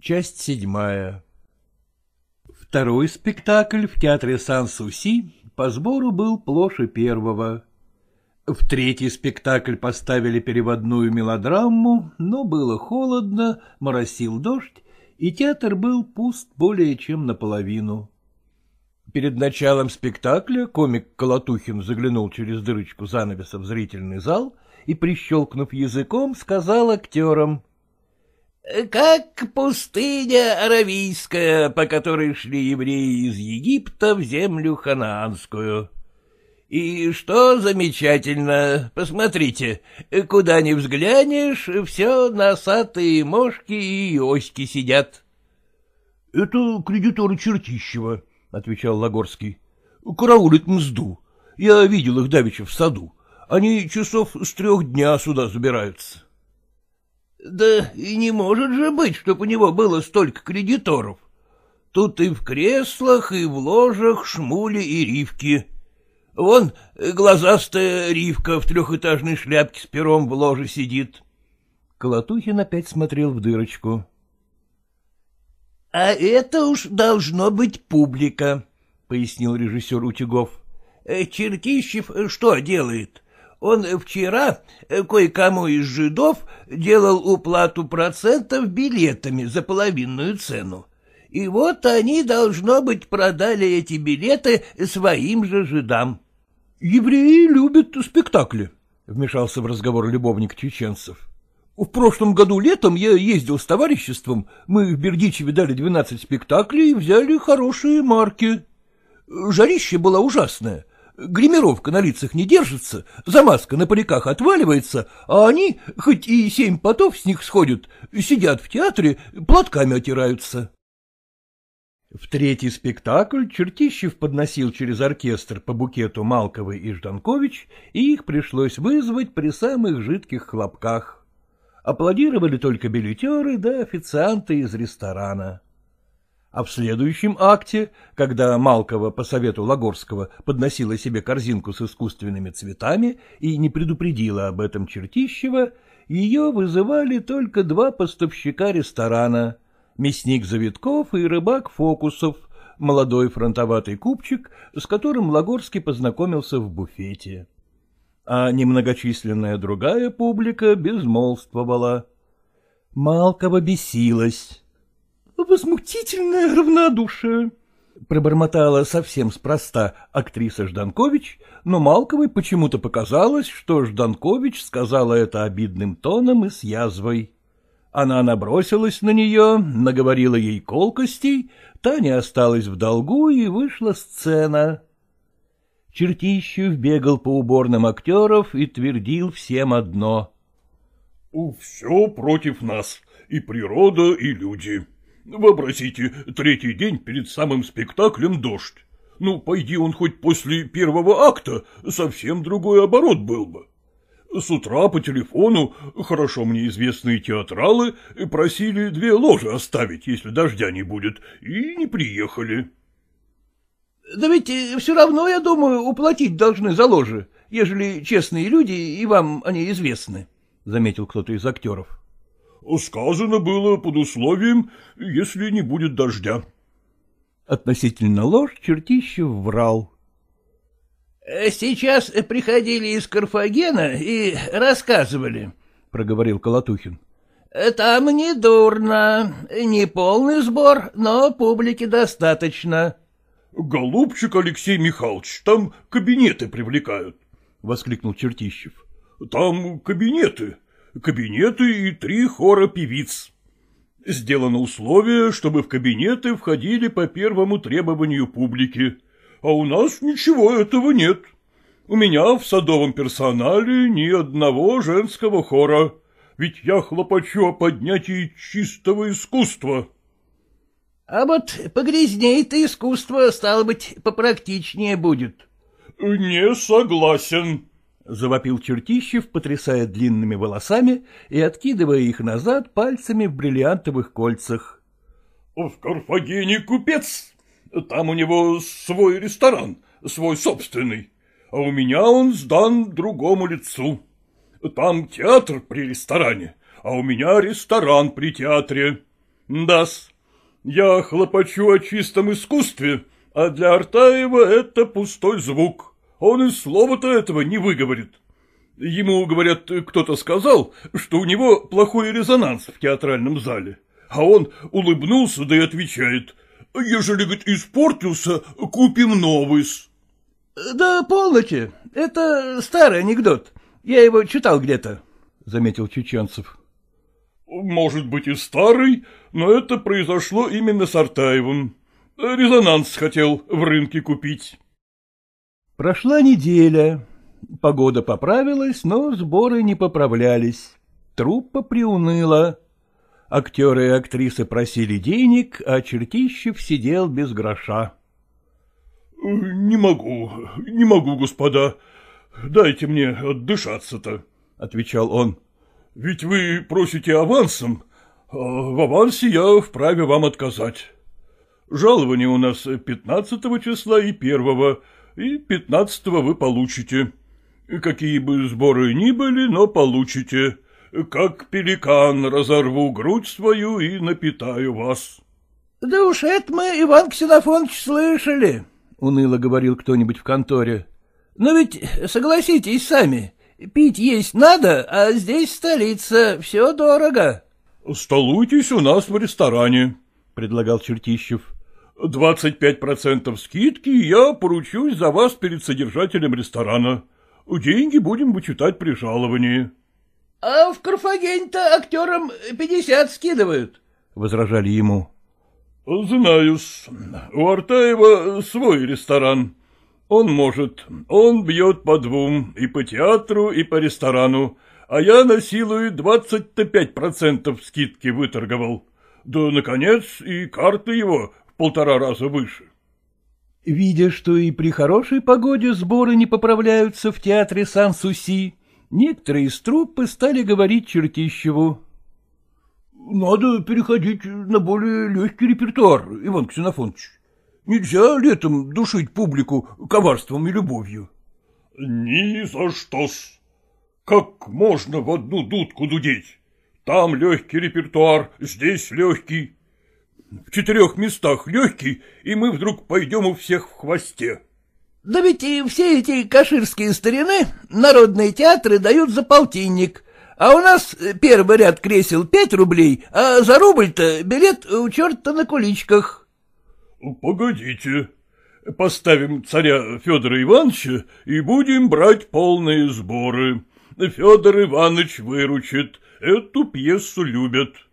Часть седьмая Второй спектакль в театре Сан-Суси по сбору был плоше первого. В третий спектакль поставили переводную мелодраму, но было холодно, моросил дождь, и театр был пуст более чем наполовину. Перед началом спектакля комик Колотухин заглянул через дырочку занавеса в зрительный зал и, прищелкнув языком, сказал актерам. — Как пустыня Аравийская, по которой шли евреи из Египта в землю ханаанскую. И что замечательно, посмотрите, куда ни взглянешь, все носатые мошки и оськи сидят. — Это кредиторы Чертищева, — отвечал Лагорский. — Караулит мзду. Я видел их давеча в саду. Они часов с трех дня сюда забираются. — Да и не может же быть, чтоб у него было столько кредиторов. Тут и в креслах, и в ложах шмули и ривки. Вон глазастая Ривка в трехэтажной шляпке с пером в ложе сидит. Колотухин опять смотрел в дырочку. — А это уж должно быть публика, — пояснил режиссер Утюгов. Э, — Чертищев что делает? Он вчера кое-кому из жидов делал уплату процентов билетами за половинную цену. И вот они, должно быть, продали эти билеты своим же жидам. — Евреи любят спектакли, — вмешался в разговор любовник чеченцев. — В прошлом году летом я ездил с товариществом, мы в Бердичеве дали двенадцать спектаклей и взяли хорошие марки. Жарище было ужасное. Гримировка на лицах не держится, замазка на париках отваливается, а они, хоть и семь потов с них сходят, сидят в театре, платками отираются. В третий спектакль Чертищев подносил через оркестр по букету Малковой и Жданкович, и их пришлось вызвать при самых жидких хлопках. Аплодировали только билетеры да официанты из ресторана. А в следующем акте, когда Малкова по совету Лагорского подносила себе корзинку с искусственными цветами и не предупредила об этом Чертищева, ее вызывали только два поставщика ресторана — мясник Завитков и рыбак Фокусов, молодой фронтоватый купчик, с которым Лагорский познакомился в буфете. А немногочисленная другая публика безмолвствовала. Малкова бесилась. — Возмутительное равнодушие, — пробормотала совсем спроста актриса Жданкович, но Малковой почему-то показалось, что Жданкович сказала это обидным тоном и с язвой. Она набросилась на нее, наговорила ей колкостей, Таня осталась в долгу, и вышла сцена. Чертищев бегал по уборным актеров и твердил всем одно. — Все против нас, и природа, и люди. Вообразите, третий день перед самым спектаклем дождь. Ну, пойди он хоть после первого акта, совсем другой оборот был бы. С утра по телефону хорошо мне известные театралы просили две ложи оставить, если дождя не будет, и не приехали. — Да ведь все равно, я думаю, уплатить должны за ложи, ежели честные люди и вам они известны, — заметил кто-то из актеров. — Сказано было под условием, если не будет дождя. Относительно лож Чертищев врал. Сейчас приходили из Карфагена и рассказывали, — проговорил Колотухин. — Там не дурно, не полный сбор, но публики достаточно. — Голубчик Алексей Михайлович, там кабинеты привлекают, — воскликнул Чертищев. — Там кабинеты, кабинеты и три хора певиц. Сделано условие, чтобы в кабинеты входили по первому требованию публики а у нас ничего этого нет. У меня в садовом персонале ни одного женского хора, ведь я хлопочу о поднятии чистого искусства. — А вот погрязнее-то искусство, стало быть, попрактичнее будет. — Не согласен, — завопил Чертищев, потрясая длинными волосами и откидывая их назад пальцами в бриллиантовых кольцах. — В Карфагене купец там у него свой ресторан, свой собственный, а у меня он сдан другому лицу. Там театр при ресторане, а у меня ресторан при театре. Да-с. Я хлопочу о чистом искусстве, а для Артаева это пустой звук. Он и слова-то этого не выговорит. Ему, говорят, кто-то сказал, что у него плохой резонанс в театральном зале. А он улыбнулся, да и отвечает, ежели, говорит, испортился, купим новый -с. — Да полноте, это старый анекдот, я его читал где-то, — заметил Чеченцев. — Может быть и старый, но это произошло именно с Артаевым. Резонанс хотел в рынке купить. Прошла неделя. Погода поправилась, но сборы не поправлялись. Труппа приуныла. Актеры и актрисы просили денег, а Чертищев сидел без гроша. — Не могу, не могу, господа. Дайте мне отдышаться-то, — отвечал он. — Ведь вы просите авансом, а в авансе я вправе вам отказать. Жалование у нас пятнадцатого числа и первого, и пятнадцатого вы получите. Какие бы сборы ни были, но получите. Как пеликан разорву грудь свою и напитаю вас. — Да уж это мы, Иван Ксенофонович, слышали, — уныло говорил кто-нибудь в конторе. — Но ведь согласитесь сами, пить есть надо, а здесь столица, все дорого. — Столуйтесь у нас в ресторане, — предлагал Чертищев. — Двадцать пять процентов скидки я поручусь за вас перед содержателем ресторана. Деньги будем вычитать при жаловании. — А в Карфагене-то актерам пятьдесят скидывают, — возражали ему. — Знаю-с. У Артаева свой ресторан. Он может, он бьет по двум, и по театру, и по ресторану, а я на силу пять процентов скидки выторговал. Да, наконец, и карты его полтора раза выше. Видя, что и при хорошей погоде сборы не поправляются в театре Сан-Суси, некоторые из труппы стали говорить Чертищеву. — Надо переходить на более легкий репертуар, Иван Ксенофонович. Нельзя летом душить публику коварством и любовью. — Ни за что-с. Как можно в одну дудку дудеть? Там легкий репертуар, здесь легкий в четырех местах легкий, и мы вдруг пойдем у всех в хвосте. — Да ведь и все эти каширские старины народные театры дают за полтинник, а у нас первый ряд кресел пять рублей, а за рубль-то билет у черта на куличках. — Погодите, поставим царя Федора Ивановича и будем брать полные сборы. Федор Иванович выручит, эту пьесу любят. —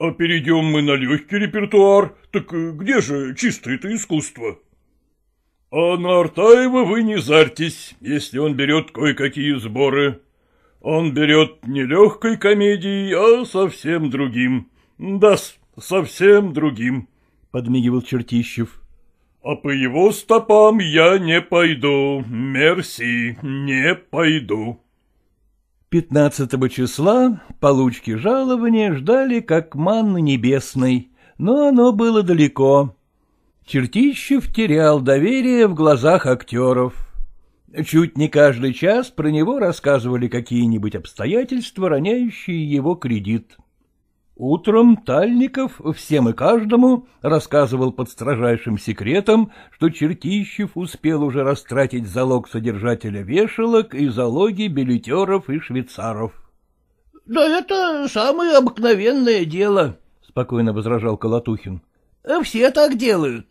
а перейдем мы на легкий репертуар, так где же чистое-то искусство? А на Артаева вы не зарьтесь, если он берет кое-какие сборы. Он берет не легкой комедией, а совсем другим. да совсем другим, — подмигивал Чертищев. А по его стопам я не пойду, мерси, не пойду. 15 числа получки жалования ждали как манны небесной, но оно было далеко. Чертищев терял доверие в глазах актеров. Чуть не каждый час про него рассказывали какие-нибудь обстоятельства, роняющие его кредит. Утром Тальников всем и каждому рассказывал под строжайшим секретом, что Чертищев успел уже растратить залог содержателя вешалок и залоги билетеров и швейцаров. — Да это самое обыкновенное дело, — спокойно возражал Колотухин. — Все так делают.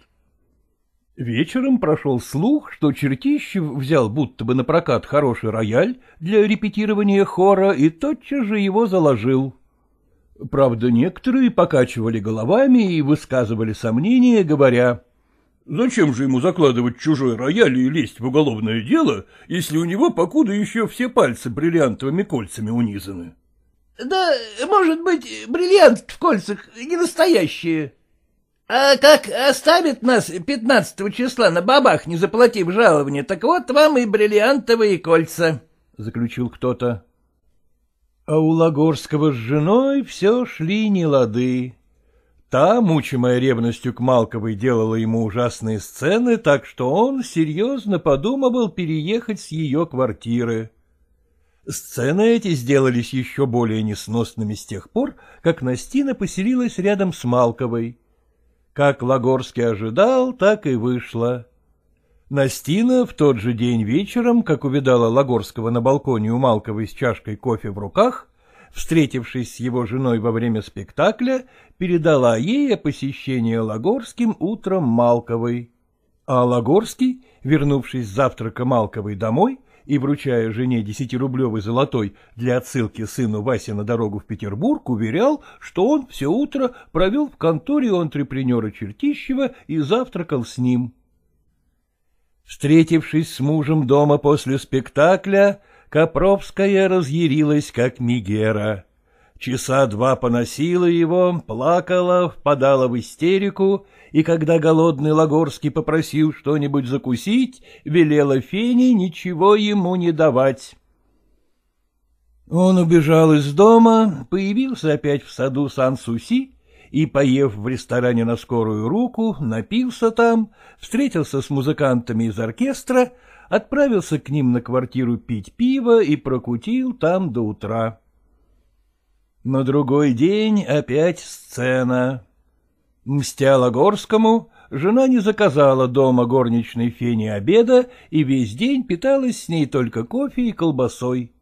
Вечером прошел слух, что Чертищев взял будто бы на прокат хороший рояль для репетирования хора и тотчас же его заложил. Правда, некоторые покачивали головами и высказывали сомнения, говоря, «Зачем же ему закладывать чужой рояль и лезть в уголовное дело, если у него покуда еще все пальцы бриллиантовыми кольцами унизаны?» «Да, может быть, бриллиант в кольцах не настоящие». «А как оставит нас пятнадцатого числа на бабах, не заплатив жалования, так вот вам и бриллиантовые кольца», — заключил кто-то. А у Лагорского с женой все шли нелады. Та, мучимая ревностью к Малковой, делала ему ужасные сцены, так что он серьезно подумывал переехать с ее квартиры. Сцены эти сделались еще более несносными с тех пор, как Настина поселилась рядом с Малковой. Как Лагорский ожидал, так и вышло. Настина в тот же день вечером, как увидала Лагорского на балконе у Малковой с чашкой кофе в руках, встретившись с его женой во время спектакля, передала ей о посещении Лагорским утром Малковой. А Лагорский, вернувшись с завтрака Малковой домой и вручая жене десятирублевый золотой для отсылки сыну Васе на дорогу в Петербург, уверял, что он все утро провел в конторе у антрепренера Чертищева и завтракал с ним. Встретившись с мужем дома после спектакля, Копровская разъярилась, как Мигера. Часа два поносила его, плакала, впадала в истерику, и когда голодный Лагорский попросил что-нибудь закусить, велела Фене ничего ему не давать. Он убежал из дома, появился опять в саду Сан-Суси и, поев в ресторане на скорую руку, напился там, встретился с музыкантами из оркестра, отправился к ним на квартиру пить пиво и прокутил там до утра. На другой день опять сцена. Мстя Лагорскому, жена не заказала дома горничной фене обеда и весь день питалась с ней только кофе и колбасой.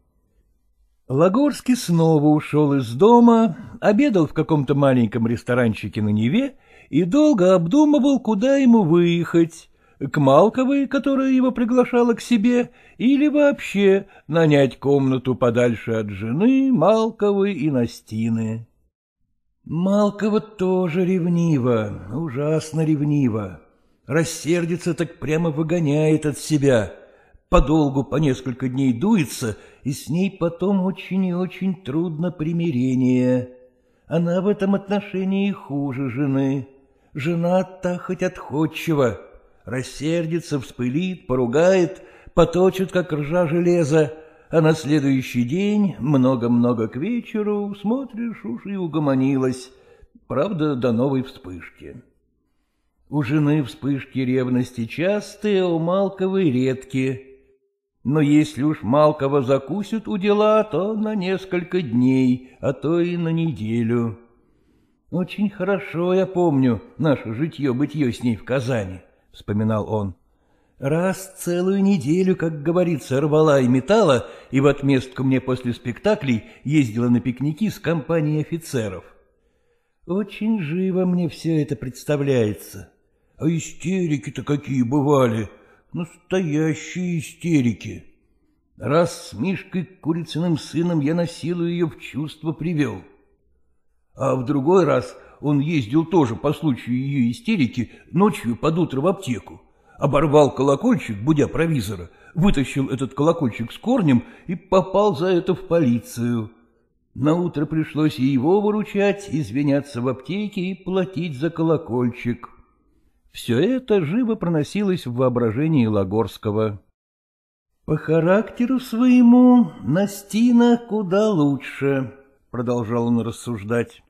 Лагорский снова ушел из дома, обедал в каком-то маленьком ресторанчике на Неве и долго обдумывал, куда ему выехать, к Малковой, которая его приглашала к себе, или вообще нанять комнату подальше от жены, Малковой и Настины. Малкова тоже ревнива, ужасно ревнива. Рассердится, так прямо выгоняет от себя — подолгу по несколько дней дуется, и с ней потом очень и очень трудно примирение. Она в этом отношении хуже жены. Жена-то хоть отходчива, рассердится, вспылит, поругает, поточит, как ржа железа, а на следующий день, много-много к вечеру, смотришь, уж и угомонилась, правда, до новой вспышки. У жены вспышки ревности частые, а у Малковой редкие — но если уж Малкова закусит у дела, то на несколько дней, а то и на неделю. Очень хорошо я помню наше житье-бытье с ней в Казани, — вспоминал он. Раз целую неделю, как говорится, рвала и металла, и в отместку мне после спектаклей ездила на пикники с компанией офицеров. Очень живо мне все это представляется. А истерики-то какие бывали! Настоящие истерики. Раз с Мишкой Курицыным сыном я на силу ее в чувство привел. А в другой раз он ездил тоже по случаю ее истерики ночью под утро в аптеку. Оборвал колокольчик, будя провизора, вытащил этот колокольчик с корнем и попал за это в полицию. На утро пришлось и его выручать, извиняться в аптеке и платить за колокольчик. Все это живо проносилось в воображении Лагорского. «По характеру своему Настина куда лучше», — продолжал он рассуждать.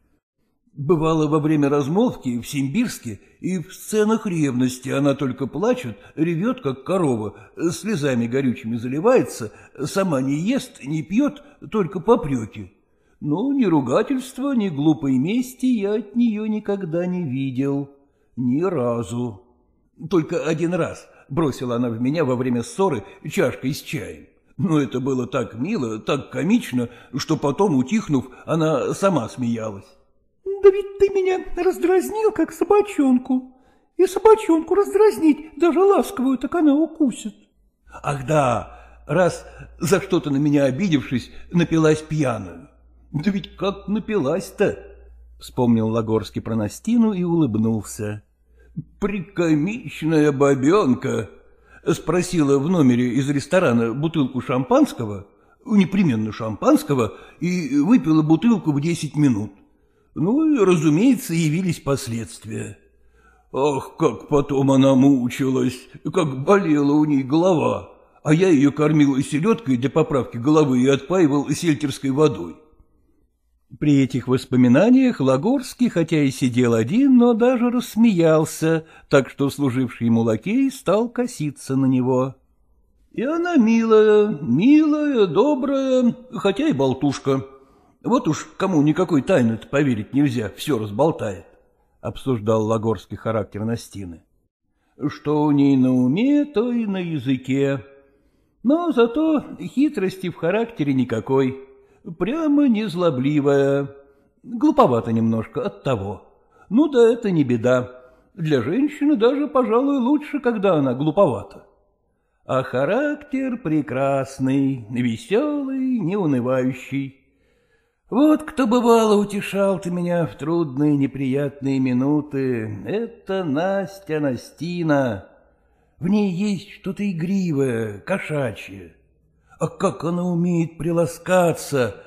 Бывало, во время размолвки в Симбирске и в сценах ревности она только плачет, ревет, как корова, слезами горючими заливается, сама не ест, не пьет, только попреки. Но ни ругательства, ни глупой мести я от нее никогда не видел. Ни разу. Только один раз бросила она в меня во время ссоры чашкой с чаем. Но это было так мило, так комично, что потом, утихнув, она сама смеялась. — Да ведь ты меня раздразнил, как собачонку. И собачонку раздразнить, даже ласковую, так она укусит. — Ах да, раз за что-то на меня обидевшись, напилась пьяную. Да ведь как напилась-то? — вспомнил Лагорский про Настину и улыбнулся. «Прикомичная бабенка!» Спросила в номере из ресторана бутылку шампанского, непременно шампанского, и выпила бутылку в десять минут. Ну и, разумеется, явились последствия. Ах, как потом она мучилась, как болела у ней голова, а я ее кормил селедкой для поправки головы и отпаивал сельтерской водой. При этих воспоминаниях Лагорский, хотя и сидел один, но даже рассмеялся, так что служивший ему лакей стал коситься на него. И она милая, милая, добрая, хотя и болтушка. Вот уж кому никакой тайны поверить нельзя, все разболтает, — обсуждал Лагорский характер Настины. Что у ней на уме, то и на языке. Но зато хитрости в характере никакой, прямо незлобливая. Глуповато немножко от того. Ну да это не беда. Для женщины даже, пожалуй, лучше, когда она глуповата. А характер прекрасный, веселый, неунывающий. Вот кто бывало утешал ты меня в трудные неприятные минуты, это Настя Настина. В ней есть что-то игривое, кошачье. А как она умеет приласкаться,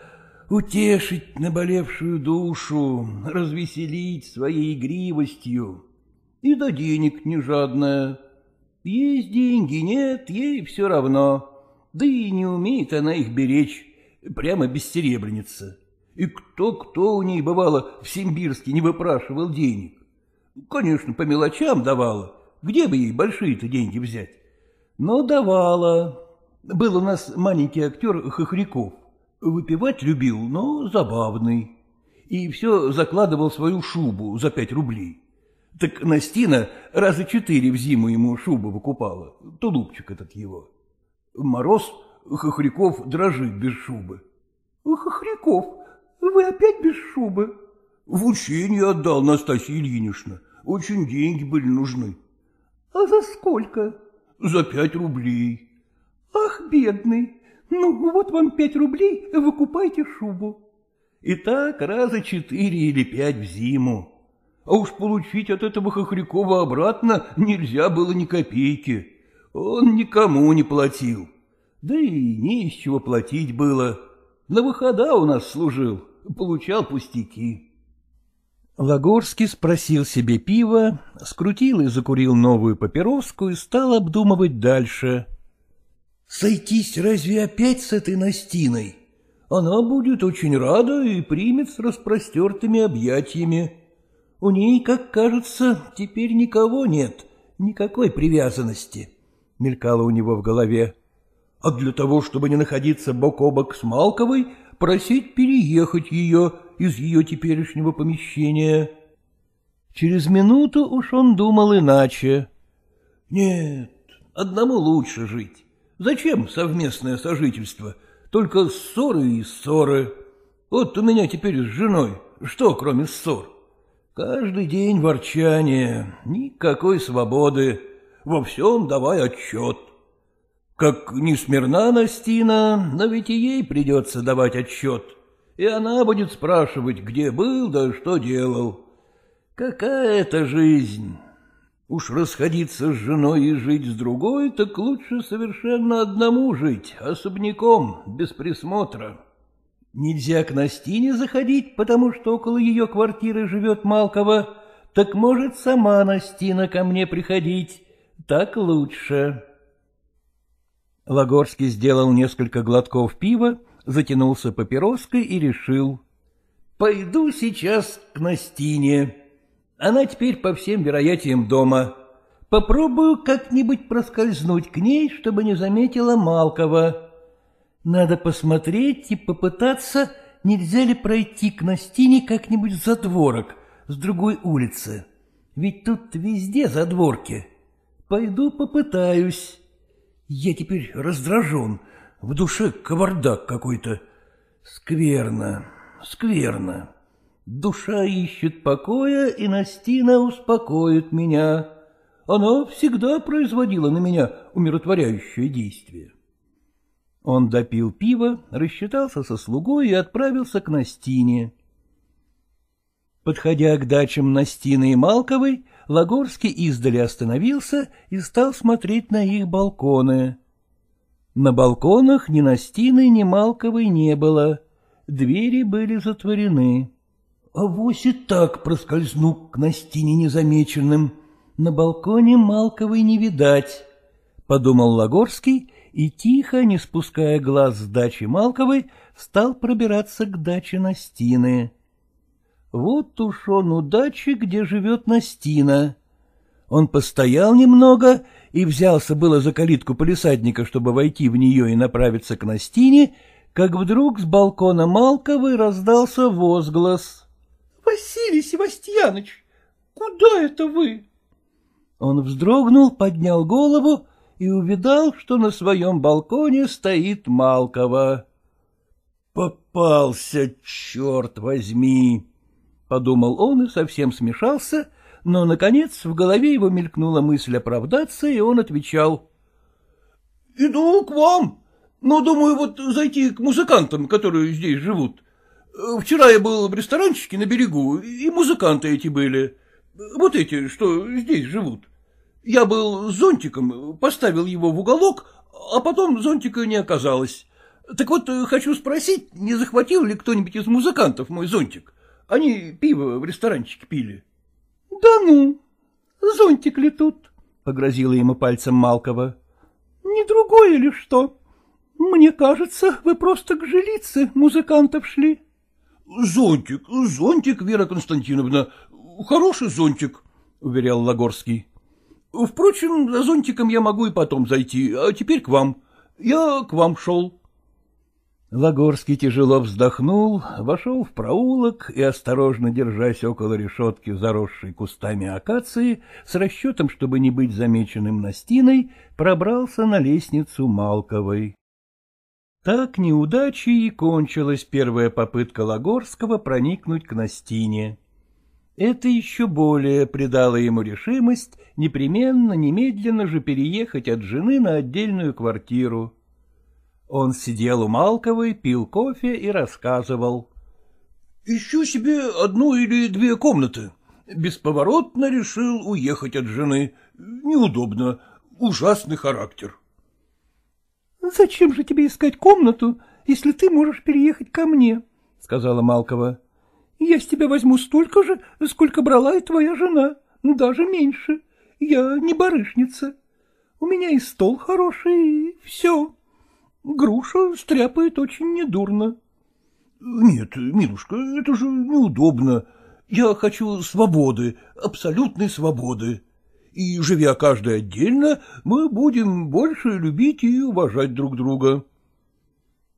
утешить наболевшую душу, развеселить своей игривостью. И до денег не жадная. Есть деньги, нет, ей все равно. Да и не умеет она их беречь, прямо бессеребреница. И кто-кто у ней, бывало, в Симбирске не выпрашивал денег. Конечно, по мелочам давала, где бы ей большие-то деньги взять? Но давала. Был у нас маленький актер Хохряков. Выпивать любил, но забавный. И все закладывал свою шубу за пять рублей. Так Настина раза четыре в зиму ему шубу выкупала, тулупчик этот его. Мороз, Хохряков дрожит без шубы. — Хохряков, вы опять без шубы? — В учение отдал, Настасья Ильинична. Очень деньги были нужны. — А за сколько? — За пять рублей. — Ах, бедный, ну вот вам пять рублей, выкупайте шубу. И так раза четыре или пять в зиму. А уж получить от этого Хохрякова обратно нельзя было ни копейки. Он никому не платил. Да и не из чего платить было. На выхода у нас служил, получал пустяки. Лагорский спросил себе пива, скрутил и закурил новую папироску и стал обдумывать дальше. «Сойтись разве опять с этой Настиной? Она будет очень рада и примет с распростертыми объятиями. У ней, как кажется, теперь никого нет, никакой привязанности», — мелькало у него в голове. «А для того, чтобы не находиться бок о бок с Малковой, просить переехать ее из ее теперешнего помещения. Через минуту уж он думал иначе. Нет, одному лучше жить. Зачем совместное сожительство? Только ссоры и ссоры. Вот у меня теперь с женой что, кроме ссор? Каждый день ворчание, никакой свободы, во всем давай отчет. Как не смирна Настина, но ведь и ей придется давать отчет и она будет спрашивать, где был да что делал. Какая это жизнь? Уж расходиться с женой и жить с другой, так лучше совершенно одному жить, особняком, без присмотра. Нельзя к Настине заходить, потому что около ее квартиры живет Малкова, так может сама Настина ко мне приходить, так лучше. Лагорский сделал несколько глотков пива затянулся папироской и решил. Пойду сейчас к Настине. Она теперь по всем вероятиям дома. Попробую как-нибудь проскользнуть к ней, чтобы не заметила Малкова. Надо посмотреть и попытаться, нельзя ли пройти к Настине как-нибудь за дворок, с другой улицы. Ведь тут везде задворки. Пойду попытаюсь. Я теперь раздражен, в душе кавардак какой-то. Скверно, скверно. Душа ищет покоя, и Настина успокоит меня. Она всегда производила на меня умиротворяющее действие. Он допил пиво, рассчитался со слугой и отправился к Настине. Подходя к дачам Настины и Малковой, Лагорский издали остановился и стал смотреть на их балконы. На балконах ни Настины, ни Малковой не было. Двери были затворены. А вось и так проскользну к Настине незамеченным. На балконе Малковой не видать, — подумал Лагорский и, тихо, не спуская глаз с дачи Малковой, стал пробираться к даче Настины. Вот уж он у дачи, где живет Настина. Он постоял немного и взялся было за калитку полисадника, чтобы войти в нее и направиться к Настине, как вдруг с балкона Малковой раздался возглас. — Василий Севастьяныч, куда это вы? Он вздрогнул, поднял голову и увидал, что на своем балконе стоит Малкова. «Попался, черт возьми!» — подумал он и совсем смешался, но, наконец, в голове его мелькнула мысль оправдаться, и он отвечал. — Иду к вам, но думаю вот зайти к музыкантам, которые здесь живут. Вчера я был в ресторанчике на берегу, и музыканты эти были. Вот эти, что здесь живут. Я был с зонтиком, поставил его в уголок, а потом зонтика не оказалось. Так вот, хочу спросить, не захватил ли кто-нибудь из музыкантов мой зонтик? Они пиво в ресторанчике пили. — Да ну, зонтик ли тут? — погрозила ему пальцем Малкова. — Не другое ли что? Мне кажется, вы просто к жилице музыкантов шли. — Зонтик, зонтик, Вера Константиновна, хороший зонтик, — уверял Лагорский. — Впрочем, за зонтиком я могу и потом зайти, а теперь к вам. Я к вам шел. Лагорский тяжело вздохнул, вошел в проулок и, осторожно держась около решетки, заросшей кустами акации, с расчетом, чтобы не быть замеченным Настиной, пробрался на лестницу Малковой. Так неудачей и кончилась первая попытка Лагорского проникнуть к Настине. Это еще более придало ему решимость непременно, немедленно же переехать от жены на отдельную квартиру. Он сидел у Малковой, пил кофе и рассказывал. — Ищу себе одну или две комнаты. Бесповоротно решил уехать от жены. Неудобно. Ужасный характер. — Зачем же тебе искать комнату, если ты можешь переехать ко мне? — сказала Малкова. — Я с тебя возьму столько же, сколько брала и твоя жена, даже меньше. Я не барышница. У меня и стол хороший, и все. Груша стряпает очень недурно. — Нет, милушка, это же неудобно. Я хочу свободы, абсолютной свободы. И, живя каждый отдельно, мы будем больше любить и уважать друг друга.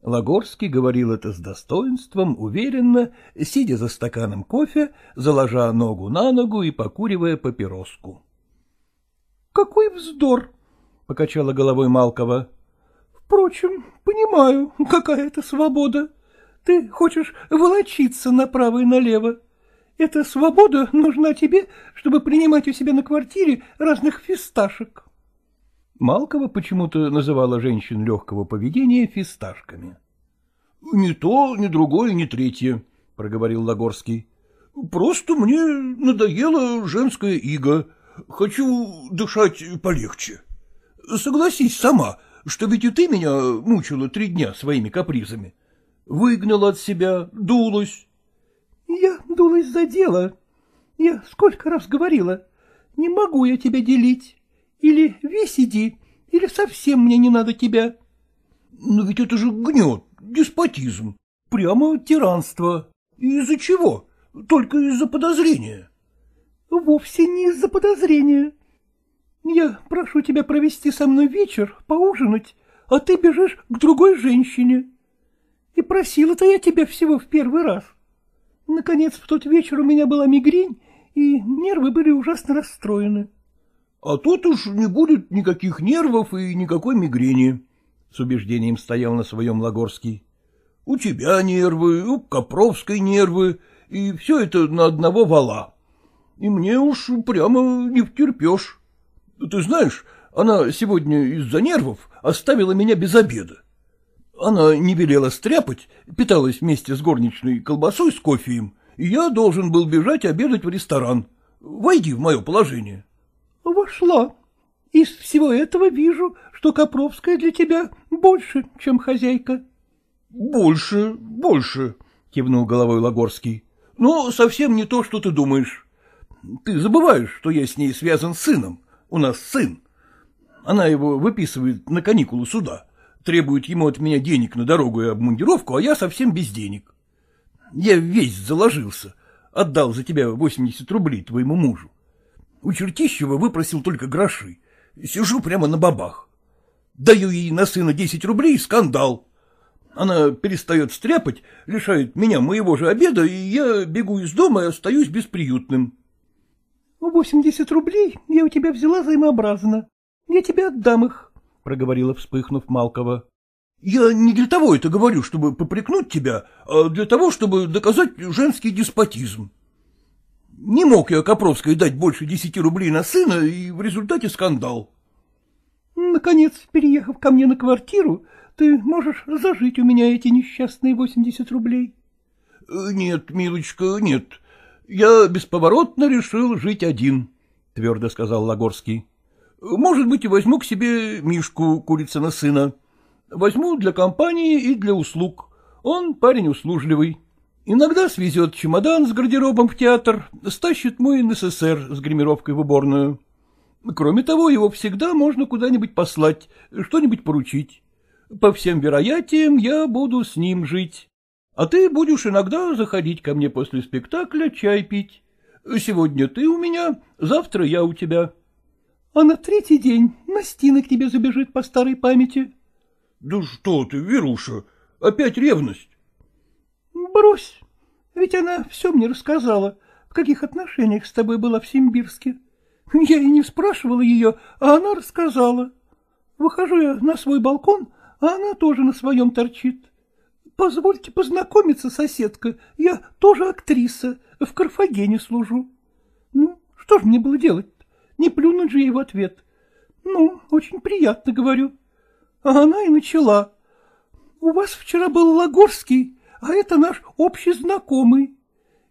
Лагорский говорил это с достоинством, уверенно, сидя за стаканом кофе, заложа ногу на ногу и покуривая папироску. — Какой вздор! — покачала головой Малкова. Впрочем, понимаю, какая это свобода. Ты хочешь волочиться направо и налево. Эта свобода нужна тебе, чтобы принимать у себя на квартире разных фисташек. Малкова почему-то называла женщин легкого поведения фисташками. — Ни то, ни другое, ни третье, — проговорил Лагорский. — Просто мне надоела женская ига. Хочу дышать полегче. Согласись сама, — что ведь и ты меня мучила три дня своими капризами. Выгнала от себя, дулась. — Я дулась за дело. Я сколько раз говорила, не могу я тебя делить. Или весь иди, или совсем мне не надо тебя. — Но ведь это же гнет, деспотизм, прямо тиранство. Из-за чего? Только из-за подозрения. — Вовсе не из-за подозрения. Я прошу тебя провести со мной вечер, поужинать, а ты бежишь к другой женщине. И просила-то я тебя всего в первый раз. Наконец, в тот вечер у меня была мигрень, и нервы были ужасно расстроены. — А тут уж не будет никаких нервов и никакой мигрени, — с убеждением стоял на своем Лагорский. — У тебя нервы, у Копровской нервы, и все это на одного вала. И мне уж прямо не втерпешь. Ты знаешь, она сегодня из-за нервов оставила меня без обеда. Она не велела стряпать, питалась вместе с горничной колбасой с кофеем, и я должен был бежать обедать в ресторан. Войди в мое положение. — Вошла. Из всего этого вижу, что Копровская для тебя больше, чем хозяйка. — Больше, больше, — кивнул головой Лагорский. — Но совсем не то, что ты думаешь. Ты забываешь, что я с ней связан с сыном. У нас сын. Она его выписывает на каникулы сюда, требует ему от меня денег на дорогу и обмундировку, а я совсем без денег. Я весь заложился, отдал за тебя 80 рублей твоему мужу. У Чертищева выпросил только гроши. сижу прямо на бабах. Даю ей на сына десять рублей — скандал. Она перестает стряпать, лишает меня моего же обеда, и я бегу из дома и остаюсь бесприютным. — Восемьдесят рублей я у тебя взяла взаимообразно. Я тебе отдам их, — проговорила, вспыхнув Малкова. — Я не для того это говорю, чтобы попрекнуть тебя, а для того, чтобы доказать женский деспотизм. Не мог я Копровской дать больше десяти рублей на сына, и в результате скандал. — Наконец, переехав ко мне на квартиру, ты можешь зажить у меня эти несчастные восемьдесят рублей? Нет, милочка, нет. Я бесповоротно решил жить один, — твердо сказал Лагорский. — Может быть, и возьму к себе Мишку, курицына сына. Возьму для компании и для услуг. Он парень услужливый. Иногда свезет чемодан с гардеробом в театр, стащит мой НССР с гримировкой в уборную. Кроме того, его всегда можно куда-нибудь послать, что-нибудь поручить. По всем вероятиям, я буду с ним жить. А ты будешь иногда заходить ко мне после спектакля чай пить. Сегодня ты у меня, завтра я у тебя. А на третий день Настина к тебе забежит по старой памяти. — Да что ты, Веруша, опять ревность. — Брось, ведь она все мне рассказала, в каких отношениях с тобой была в Симбирске. Я и не спрашивала ее, а она рассказала. Выхожу я на свой балкон, а она тоже на своем торчит. Позвольте познакомиться, соседка, я тоже актриса, в Карфагене служу. Ну, что же мне было делать? Не плюнуть же ей в ответ. Ну, очень приятно, говорю. А она и начала. У вас вчера был Лагорский, а это наш общий знакомый.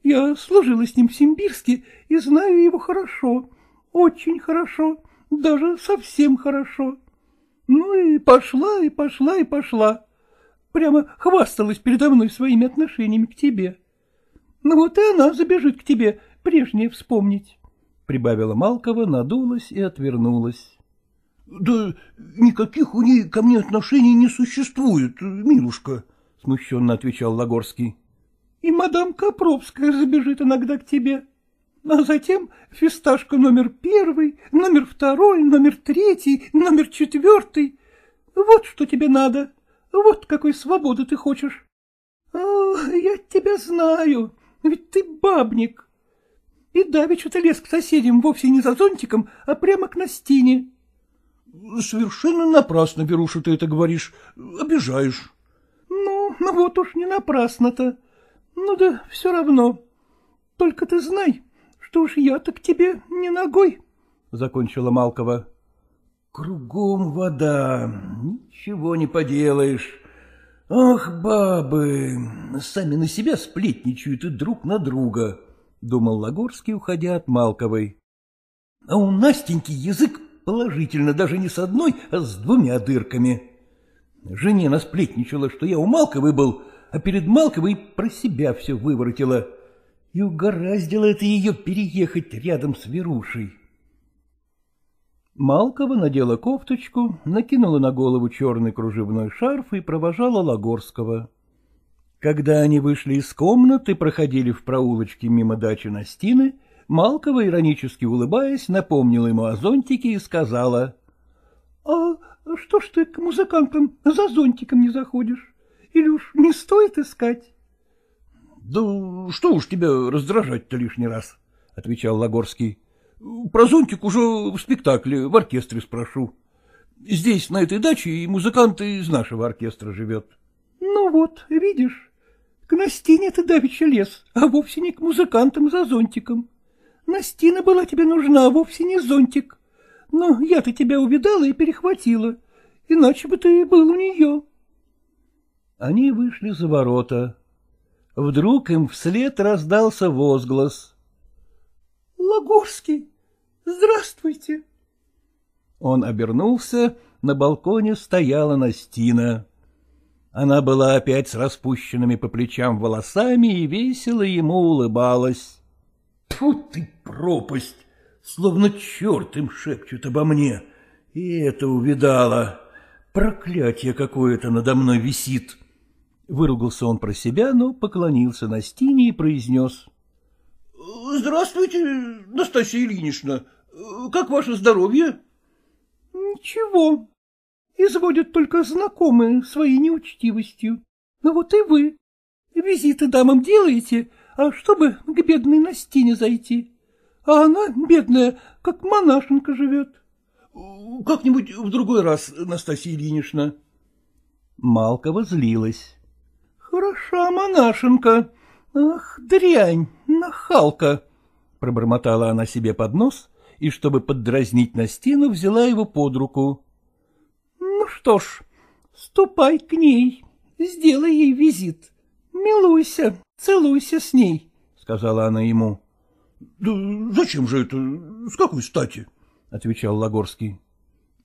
Я служила с ним в Симбирске и знаю его хорошо, очень хорошо, даже совсем хорошо. Ну и пошла, и пошла, и пошла. Прямо хвасталась передо мной своими отношениями к тебе. Ну вот и она забежит к тебе, прежнее вспомнить. Прибавила Малкова, надулась и отвернулась. — Да никаких у ней ко мне отношений не существует, милушка, — смущенно отвечал Лагорский. — И мадам Копровская забежит иногда к тебе. А затем фисташка номер первый, номер второй, номер третий, номер четвертый. Вот что тебе надо. Вот какой свободы ты хочешь. Я тебя знаю, ведь ты бабник. И давеча ты лез к соседям вовсе не за зонтиком, а прямо к Настине. — Совершенно напрасно, Беруша, ты это говоришь. Обижаешь. Ну, ну вот уж не напрасно-то. Ну да все равно. Только ты знай, что уж я-то к тебе не ногой, — закончила Малкова. — Кругом вода, ничего не поделаешь. Ох, бабы, сами на себя сплетничают и друг на друга, — думал Лагорский, уходя от Малковой. А у Настеньки язык положительно даже не с одной, а с двумя дырками. Жене насплетничала, что я у Малковой был, а перед Малковой про себя все выворотила. И угораздило это ее переехать рядом с Верушей. Малкова надела кофточку, накинула на голову черный кружевной шарф и провожала Лагорского. Когда они вышли из комнаты, проходили в проулочке мимо дачи Настины, Малкова, иронически улыбаясь, напомнила ему о зонтике и сказала. — А что ж ты к музыкантам за зонтиком не заходишь? Или уж не стоит искать? — Да что уж тебя раздражать-то лишний раз, — отвечал Лагорский. — Про зонтик уже в спектакле, в оркестре спрошу. Здесь, на этой даче, и музыкант из нашего оркестра живет. — Ну вот, видишь, к Настине ты давеча лес, а вовсе не к музыкантам за зонтиком. Настина была тебе нужна, а вовсе не зонтик. Но я-то тебя увидала и перехватила, иначе бы ты был у нее. Они вышли за ворота. Вдруг им вслед раздался возглас. — Лагорский, здравствуйте! Он обернулся, на балконе стояла Настина. Она была опять с распущенными по плечам волосами и весело ему улыбалась. — Тьфу ты, пропасть! Словно черт им шепчут обо мне. И это увидала. Проклятие какое-то надо мной висит. Выругался он про себя, но поклонился Настине и произнес. — Здравствуйте, Настасья Ильинична. Как ваше здоровье? Ничего. Изводят только знакомые своей неучтивостью. Ну вот и вы. Визиты дамам делаете, а чтобы к бедной Настине зайти. А она, бедная, как монашенка живет. — Как-нибудь в другой раз, Настасья Ильинична. Малкова злилась. — Хороша монашенка. Ах, дрянь, нахалка! — пробормотала она себе под нос и, чтобы поддразнить Настину, взяла его под руку. — что ж, ступай к ней, сделай ей визит. Милуйся, целуйся с ней, — сказала она ему. — Да зачем же это? С какой стати? — отвечал Лагорский.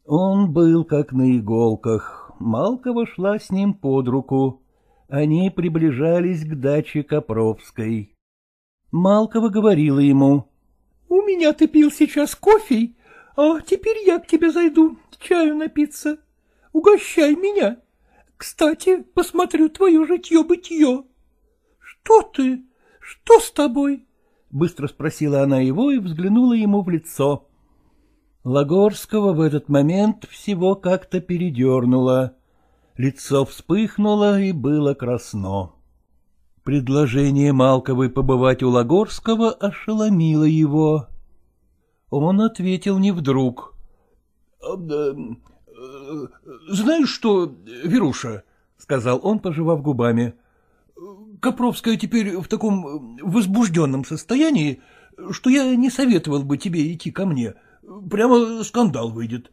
Он был как на иголках. Малкова шла с ним под руку. Они приближались к даче Копровской. Малкова говорила ему. — У меня ты пил сейчас кофе, а теперь я к тебе зайду чаю напиться. Угощай меня. Кстати, посмотрю твое житье-бытье. — Что ты? Что с тобой? — быстро спросила она его и взглянула ему в лицо. Лагорского в этот момент всего как-то передернуло. Лицо вспыхнуло и было красно. Предложение Малковой побывать у Лагорского ошеломило его. Он ответил не вдруг. «Э, — Знаешь что, Веруша, — сказал он, пожевав губами, — Копровская теперь в таком возбужденном состоянии, что я не советовал бы тебе идти ко мне. Прямо скандал выйдет.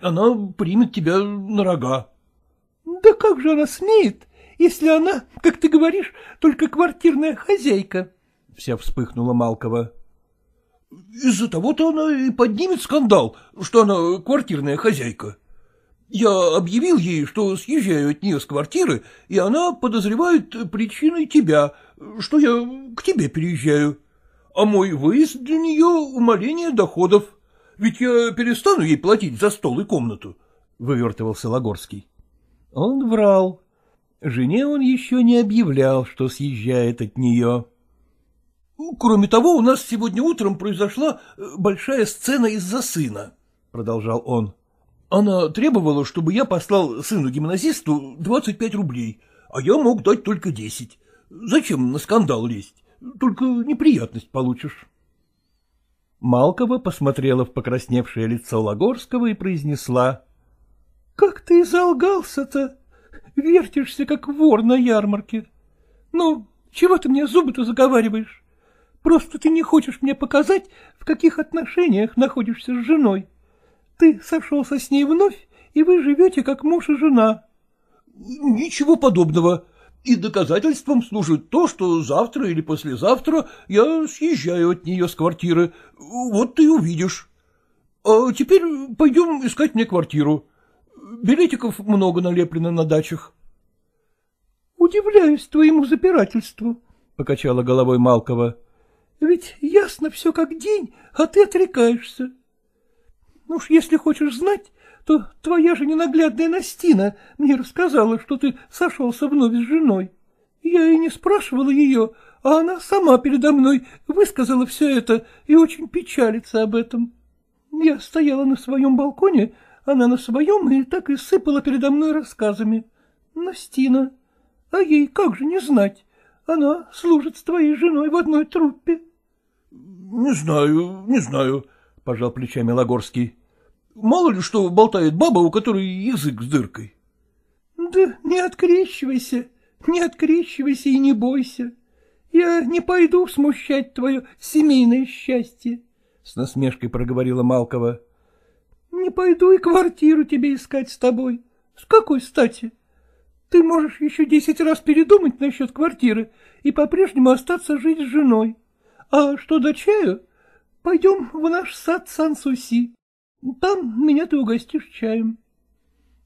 Она примет тебя на рога. — Да как же она смеет? если она, как ты говоришь, только квартирная хозяйка? — вся вспыхнула Малкова. — Из-за того-то она и поднимет скандал, что она квартирная хозяйка. Я объявил ей, что съезжаю от нее с квартиры, и она подозревает причиной тебя, что я к тебе переезжаю. А мой выезд для нее — умаление доходов. Ведь я перестану ей платить за стол и комнату, — вывертывался Лагорский. Он врал. Жене он еще не объявлял, что съезжает от нее. — Кроме того, у нас сегодня утром произошла э, большая сцена из-за сына, — продолжал он. Она требовала, чтобы я послал сыну-гимназисту 25 рублей, а я мог дать только 10. Зачем на скандал лезть? Только неприятность получишь. Малкова посмотрела в покрасневшее лицо Лагорского и произнесла. — Как ты залгался-то? Вертишься, как вор на ярмарке. Ну, чего ты мне зубы-то заговариваешь? Просто ты не хочешь мне показать, в каких отношениях находишься с женой. Ты сошелся с ней вновь, и вы живете, как муж и жена. — Ничего подобного. И доказательством служит то, что завтра или послезавтра я съезжаю от нее с квартиры. Вот ты увидишь. А теперь пойдем искать мне квартиру. Билетиков много налеплено на дачах. — Удивляюсь твоему запирательству, — покачала головой Малкова. — Ведь ясно все как день, а ты отрекаешься. Ну уж если хочешь знать, то твоя же ненаглядная Настина мне рассказала, что ты сошелся вновь с женой. Я и не спрашивала ее, а она сама передо мной высказала все это и очень печалится об этом. Я стояла на своем балконе, она на своем и так и сыпала передо мной рассказами. Настина. А ей как же не знать? Она служит с твоей женой в одной труппе. — Не знаю, не знаю, — пожал плечами Лагорский. — Мало ли что болтает баба, у которой язык с дыркой. — Да не открещивайся, не открещивайся и не бойся. Я не пойду смущать твое семейное счастье, — с насмешкой проговорила Малкова. Не пойду и квартиру тебе искать с тобой. С какой стати? Ты можешь еще десять раз передумать насчет квартиры и по-прежнему остаться жить с женой. А что до чаю, пойдем в наш сад Сан-Суси. Там меня ты угостишь чаем.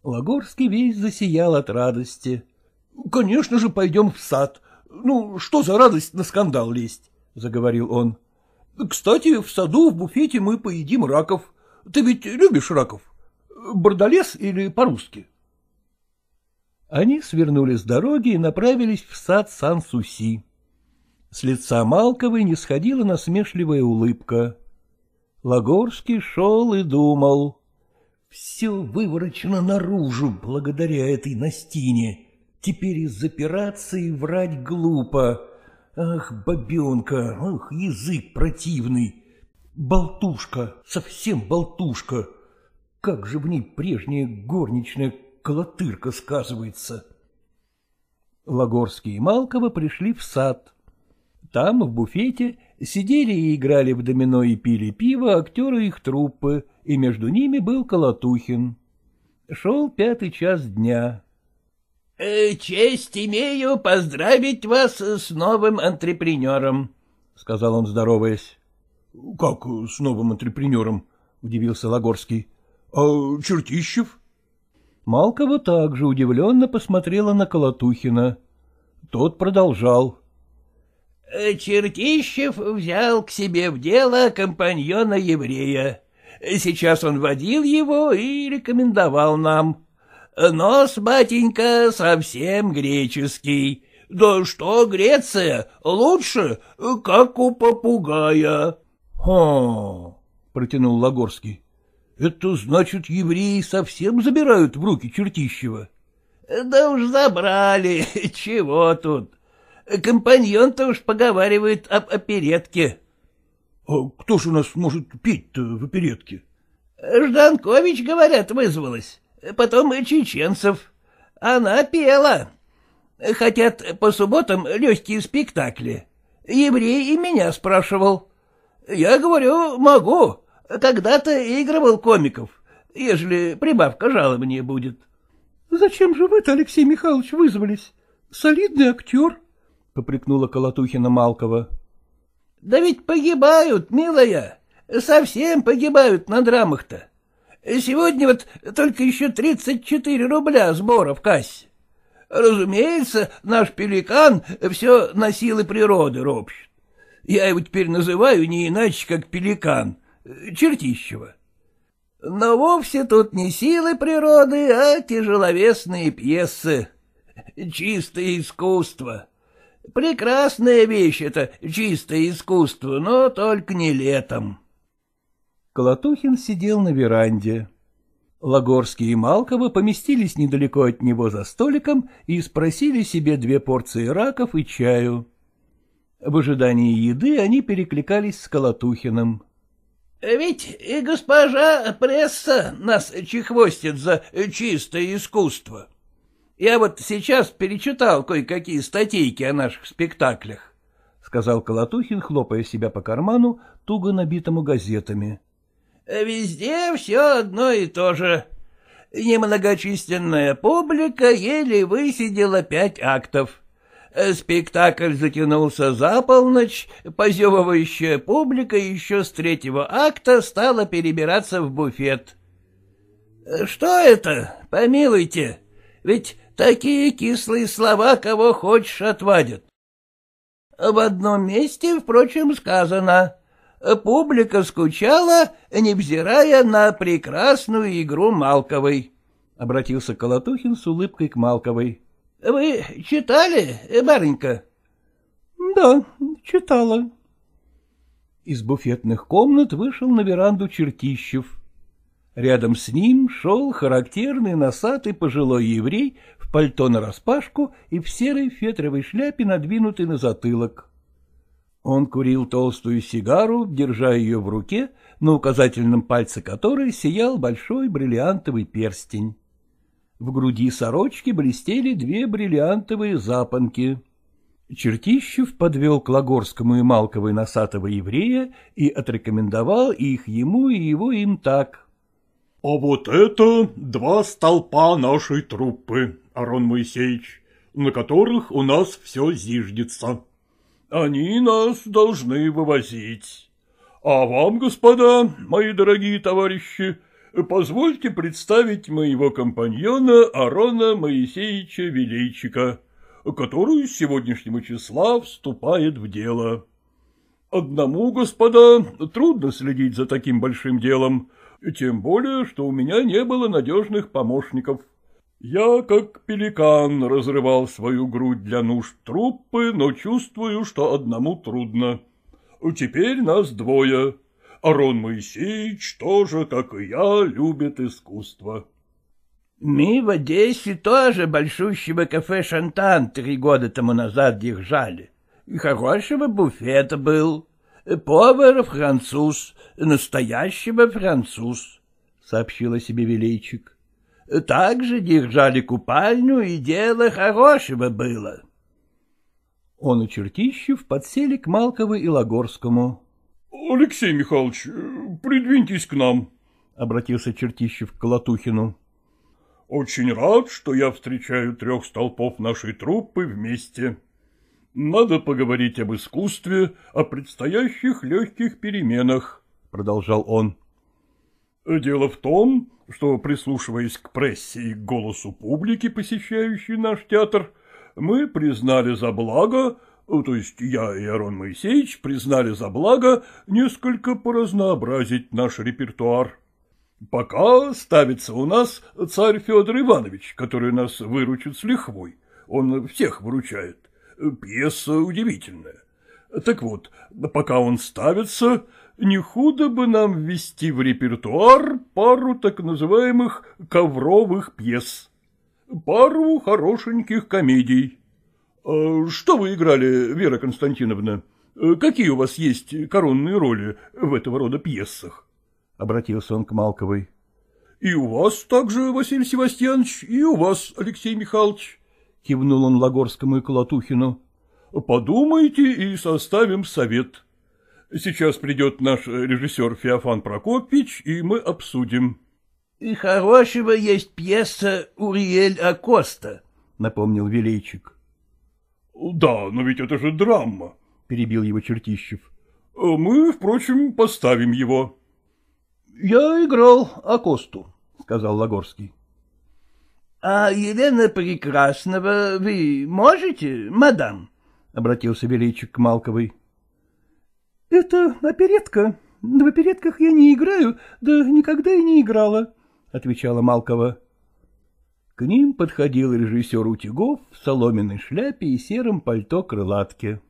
Лагорский весь засиял от радости. — Конечно же, пойдем в сад. Ну, что за радость на скандал лезть? — заговорил он. — Кстати, в саду в буфете мы поедим раков. Ты ведь любишь раков? Бордолес или по-русски? Они свернули с дороги и направились в сад Сан-Суси. С лица Малковой не сходила насмешливая улыбка. Лагорский шел и думал. Все выворочено наружу благодаря этой Настине. Теперь и запираться и врать глупо. Ах, бабенка, ах, язык противный. Болтушка, совсем болтушка. Как же в ней прежняя горничная колотырка сказывается. Лагорский и Малкова пришли в сад. Там, в буфете, сидели и играли в домино и пили пиво актеры их труппы, и между ними был Колотухин. Шел пятый час дня. «Э, — Честь имею поздравить вас с новым антрепренером, — сказал он, здороваясь. — Как с новым антрепренером? — удивился Лагорский. — А Чертищев? Малкова также удивленно посмотрела на Колотухина. Тот продолжал. «Э, — Чертищев взял к себе в дело компаньона-еврея. Сейчас он водил его и рекомендовал нам. Нос, батенька, совсем греческий. Да что Греция, лучше, как у попугая. — Ха! — протянул Лагорский. — Это значит, евреи совсем забирают в руки Чертищева? — Да уж забрали, чего тут. Компаньон-то уж поговаривает об оперетке. — А кто же у нас может петь-то в оперетке? — Жданкович, говорят, вызвалась потом чеченцев. Она пела. Хотят по субботам легкие спектакли. Еврей и меня спрашивал. Я говорю, могу. Когда-то игрывал комиков, ежели прибавка жалования будет. — Зачем же вы-то, Алексей Михайлович, вызвались? Солидный актер, — попрекнула Колотухина Малкова. — Да ведь погибают, милая, совсем погибают на драмах-то. Сегодня вот только еще тридцать четыре рубля сбора в кассе. Разумеется, наш пеликан все на силы природы ропщет. Я его теперь называю не иначе, как пеликан, чертищево. Но вовсе тут не силы природы, а тяжеловесные пьесы. Чистое искусство. Прекрасная вещь это чистое искусство, но только не летом. Колотухин сидел на веранде. Лагорский и Малкова поместились недалеко от него за столиком и спросили себе две порции раков и чаю. В ожидании еды они перекликались с Колотухиным. — Ведь и госпожа пресса нас чехвостит за чистое искусство. Я вот сейчас перечитал кое-какие статейки о наших спектаклях, — сказал Колотухин, хлопая себя по карману, туго набитому газетами. — Везде все одно и то же. Немногочисленная публика еле высидела пять актов. Спектакль затянулся за полночь, позевывающая публика еще с третьего акта стала перебираться в буфет. Что это, помилуйте, ведь такие кислые слова кого хочешь отвадят. В одном месте, впрочем, сказано Публика скучала, невзирая на прекрасную игру Малковой. — обратился Колотухин с улыбкой к Малковой. — Вы читали, барынька? — Да, читала. Из буфетных комнат вышел на веранду Чертищев. Рядом с ним шел характерный носатый пожилой еврей пальто нараспашку и в серой фетровой шляпе, надвинутой на затылок. Он курил толстую сигару, держа ее в руке, на указательном пальце которой сиял большой бриллиантовый перстень. В груди сорочки блестели две бриллиантовые запонки. Чертищев подвел к Лагорскому и Малковой носатого еврея и отрекомендовал их ему и его им так. — А вот это два столпа нашей труппы, Арон Моисеевич, на которых у нас все зиждется. Они нас должны вывозить. А вам, господа, мои дорогие товарищи, позвольте представить моего компаньона Арона Моисеевича Величика, который с сегодняшнего числа вступает в дело. Одному, господа, трудно следить за таким большим делом, тем более, что у меня не было надежных помощников. Я, как пеликан, разрывал свою грудь для нужд труппы, но чувствую, что одному трудно. Теперь нас двое. Арон Моисеевич тоже, как и я, любит искусство. Мы в Одессе тоже большущего кафе «Шантан» три года тому назад держали. Хорошего буфета был. Повар француз, настоящего француз, — сообщила себе Величик. Также держали купальню, и дело хорошего было. Он и Чертищев подсели к Малкову и Лагорскому. — Алексей Михайлович, придвиньтесь к нам, — обратился Чертищев к Колотухину. Очень рад, что я встречаю трех столпов нашей труппы вместе. Надо поговорить об искусстве, о предстоящих легких переменах, — продолжал он. Дело в том, что, прислушиваясь к прессе и к голосу публики, посещающей наш театр, мы признали за благо, то есть я и Арон Моисеевич признали за благо несколько поразнообразить наш репертуар. Пока ставится у нас царь Федор Иванович, который нас выручит с лихвой. Он всех выручает. Пьеса удивительная. Так вот, пока он ставится, не худо бы нам ввести в репертуар пару так называемых ковровых пьес. Пару хорошеньких комедий. А что вы играли, Вера Константиновна? Какие у вас есть коронные роли в этого рода пьесах? — обратился он к Малковой. — И у вас также, Василий Севастьянович, и у вас, Алексей Михайлович, — кивнул он Лагорскому и Колотухину. — Подумайте и составим совет. Сейчас придет наш режиссер Феофан Прокопьевич, и мы обсудим. — И хорошего есть пьеса «Уриэль Акоста», — напомнил Величик. — Да, но ведь это же драма, — перебил его Чертищев. — Мы, впрочем, поставим его. — Я играл Акосту, — сказал Лагорский. — А Елена Прекрасного вы можете, мадам? — обратился Величик к Малковой. — Это оперетка. В оперетках я не играю, да никогда и не играла, — отвечала Малкова. К ним подходил режиссер Утюгов в соломенной шляпе и сером пальто крылатке.